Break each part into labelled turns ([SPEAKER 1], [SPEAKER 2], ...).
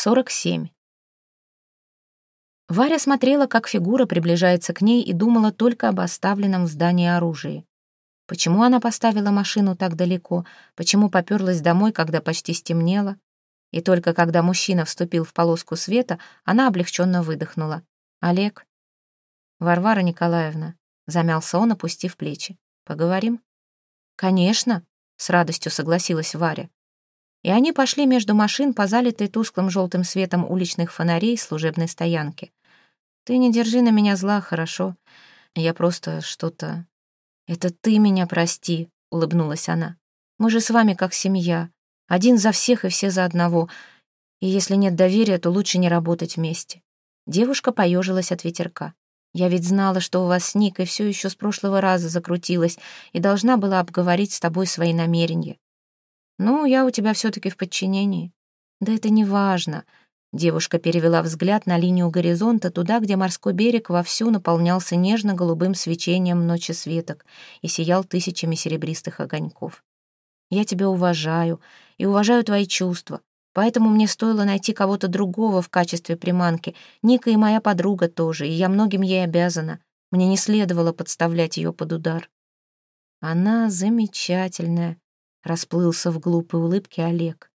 [SPEAKER 1] 47. Варя смотрела, как фигура приближается к ней и думала только об оставленном в здании оружии. Почему она поставила машину так далеко? Почему попёрлась домой, когда почти стемнело? И только когда мужчина вступил в полоску света, она облегченно выдохнула. «Олег?» «Варвара Николаевна», — замялся он, опустив плечи. «Поговорим?» «Конечно», — с радостью согласилась Варя и они пошли между машин по залитой тусклым желтым светом уличных фонарей служебной стоянки. «Ты не держи на меня зла, хорошо? Я просто что-то...» «Это ты меня прости», — улыбнулась она. «Мы же с вами как семья. Один за всех и все за одного. И если нет доверия, то лучше не работать вместе». Девушка поежилась от ветерка. «Я ведь знала, что у вас с Никой все еще с прошлого раза закрутилась и должна была обговорить с тобой свои намерения. «Ну, я у тебя все-таки в подчинении». «Да это не важно». Девушка перевела взгляд на линию горизонта, туда, где морской берег вовсю наполнялся нежно-голубым свечением ночи светок и сиял тысячами серебристых огоньков. «Я тебя уважаю и уважаю твои чувства, поэтому мне стоило найти кого-то другого в качестве приманки. Ника и моя подруга тоже, и я многим ей обязана. Мне не следовало подставлять ее под удар». «Она замечательная», Расплылся в глупой улыбке Олег.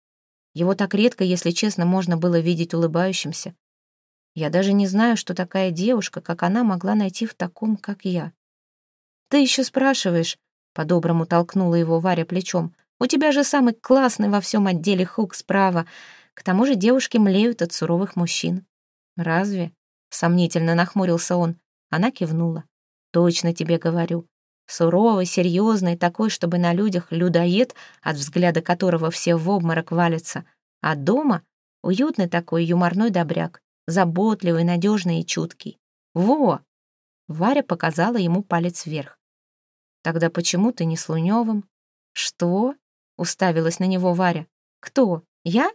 [SPEAKER 1] Его так редко, если честно, можно было видеть улыбающимся. Я даже не знаю, что такая девушка, как она, могла найти в таком, как я. «Ты еще спрашиваешь?» — по-доброму толкнула его Варя плечом. «У тебя же самый классный во всем отделе хук справа. К тому же девушки млеют от суровых мужчин». «Разве?» — сомнительно нахмурился он. Она кивнула. «Точно тебе говорю. Суровый, серьезный, такой, чтобы на людях людоед, от взгляда которого все в обморок валятся. А дома уютный такой юморной добряк, заботливый, надежный и чуткий. Во! Варя показала ему палец вверх. Тогда почему ты не с Лунёвым? Что? Уставилась на него Варя. Кто? Я?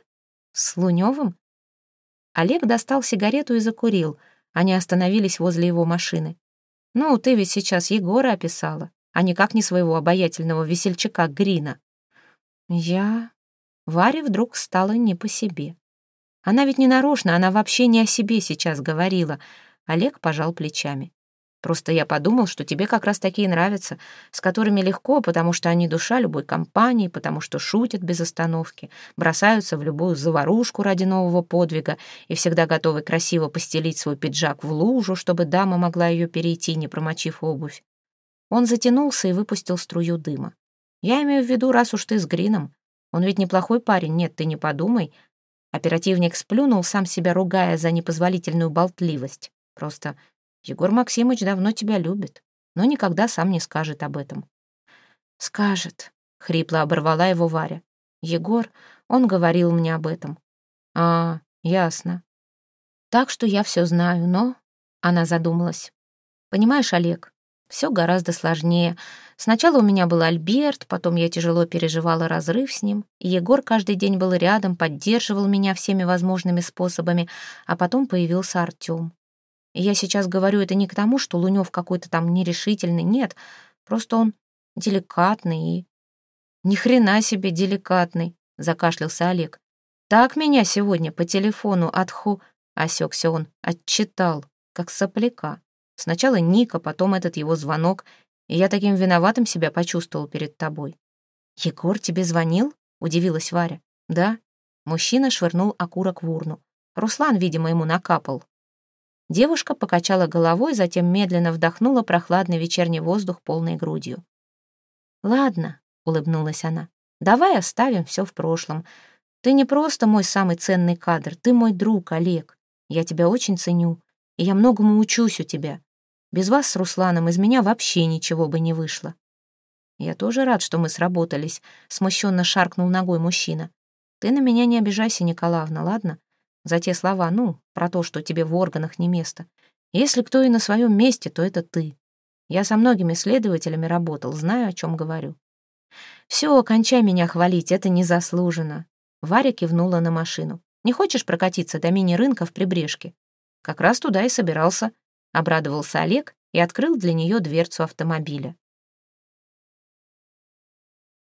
[SPEAKER 1] С Лунёвым? Олег достал сигарету и закурил. Они остановились возле его машины. Ну, ты ведь сейчас Егора описала, а никак не своего обаятельного весельчака Грина. Я... Варе вдруг стало не по себе. Она ведь не нарочно, она вообще не о себе сейчас говорила. Олег пожал плечами. Просто я подумал, что тебе как раз такие нравятся, с которыми легко, потому что они душа любой компании, потому что шутят без остановки, бросаются в любую заварушку ради нового подвига и всегда готовы красиво постелить свой пиджак в лужу, чтобы дама могла ее перейти, не промочив обувь. Он затянулся и выпустил струю дыма. «Я имею в виду, раз уж ты с Грином. Он ведь неплохой парень, нет, ты не подумай». Оперативник сплюнул, сам себя ругая за непозволительную болтливость. Просто Егор Максимович давно тебя любит, но никогда сам не скажет об этом. «Скажет», — хрипло оборвала его Варя. «Егор, он говорил мне об этом». «А, ясно. Так что я все знаю, но...» Она задумалась. «Понимаешь, Олег, все гораздо сложнее. Сначала у меня был Альберт, потом я тяжело переживала разрыв с ним, Егор каждый день был рядом, поддерживал меня всеми возможными способами, а потом появился Артем. И я сейчас говорю это не к тому, что Лунёв какой-то там нерешительный, нет, просто он деликатный и... Ни хрена себе деликатный, закашлялся Олег. Так меня сегодня по телефону отху... Осекся он, отчитал, как сопляка. Сначала Ника, потом этот его звонок, и я таким виноватым себя почувствовал перед тобой. «Егор тебе звонил?» — удивилась Варя. «Да». Мужчина швырнул окурок в урну. Руслан, видимо, ему накапал. Девушка покачала головой, затем медленно вдохнула прохладный вечерний воздух полной грудью. «Ладно», — улыбнулась она, — «давай оставим все в прошлом. Ты не просто мой самый ценный кадр, ты мой друг, Олег. Я тебя очень ценю, и я многому учусь у тебя. Без вас с Русланом из меня вообще ничего бы не вышло». «Я тоже рад, что мы сработались», — смущенно шаркнул ногой мужчина. «Ты на меня не обижайся, Николаевна, ладно? За те слова, ну, про то, что тебе в органах не место. Если кто и на своем месте, то это ты. Я со многими следователями работал, знаю, о чем говорю. Все, кончай меня хвалить, это незаслуженно. Варя кивнула на машину. Не хочешь прокатиться до мини-рынка в Прибрежке? Как раз туда и собирался. Обрадовался Олег и открыл для нее дверцу автомобиля.